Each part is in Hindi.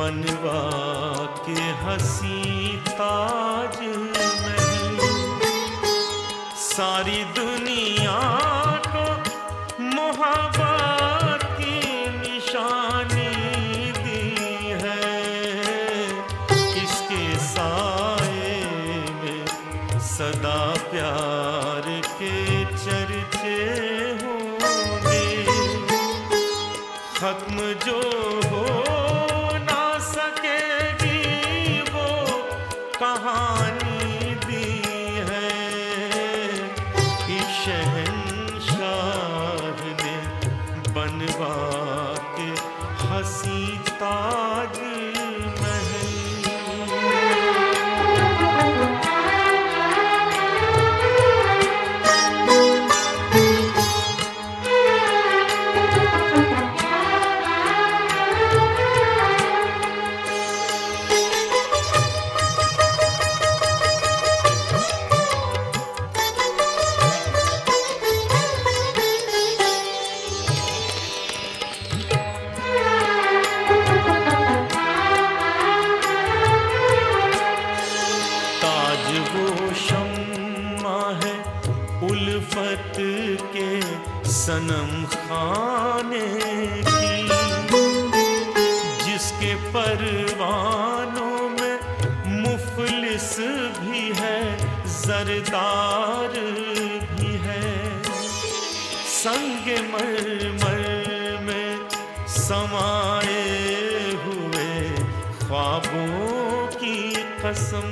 बनवा के हसी ताज महल सारी दुनिया कहानी खाने की, जिसके परवानों में मुफलिस भी है, जरदार भी है। संग मरमर में समाए हुए ख्वाबों की कसम,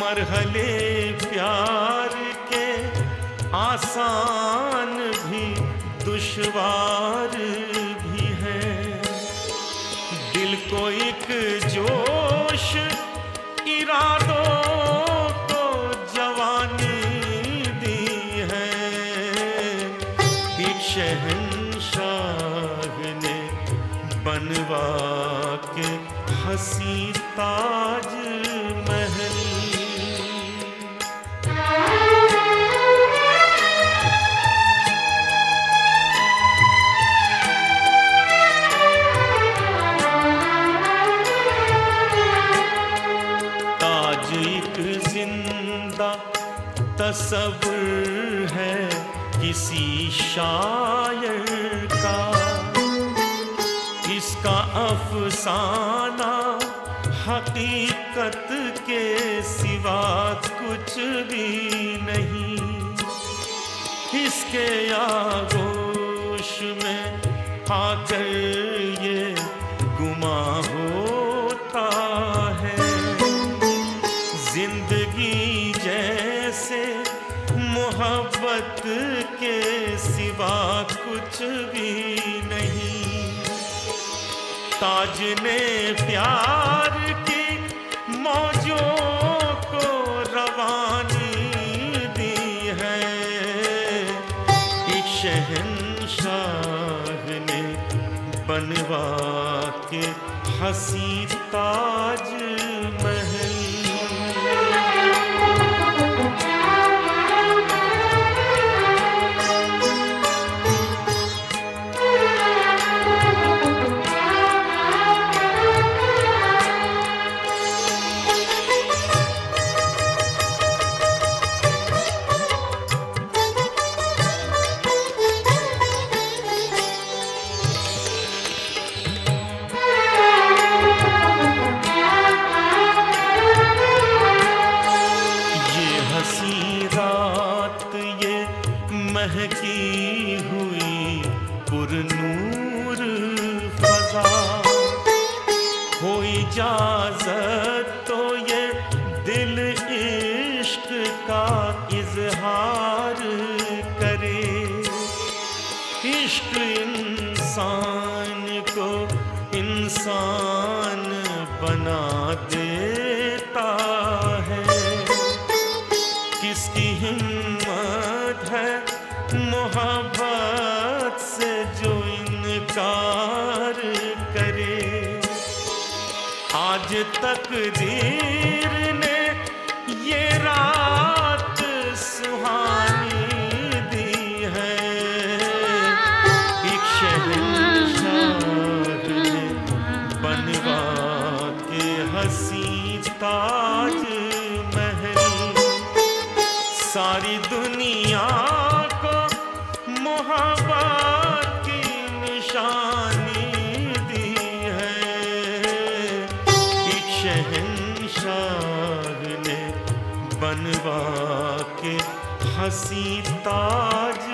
मरहले प्यार के आसान दुश्वार भी है। दिल को एक जोश इरादों को जवानी दी है। एक शहंशाह ने बनवा के हसी ताज तस्वुर है किसी शायर का इसका अफसाना हकीकत के सिवा कुछ भी नहीं। इसके आगोश में आकर ये गुमा होता मोहब्बत के सिवा कुछ भी नहीं। ताज ने प्यार की मौजों को रवानी दी है। एक शहंशाह ने बनवा के हसी ताज महकी हुई पुरनूर फजा। हो इजाज़त तो ये दिल इश्क का इजहार करे। इश्क इंसान को इंसान बना देता हिम्मत है। मोहब्बत से जो इनकार करे। आज तक दीर ने ये रात बनवा के हँसी ताज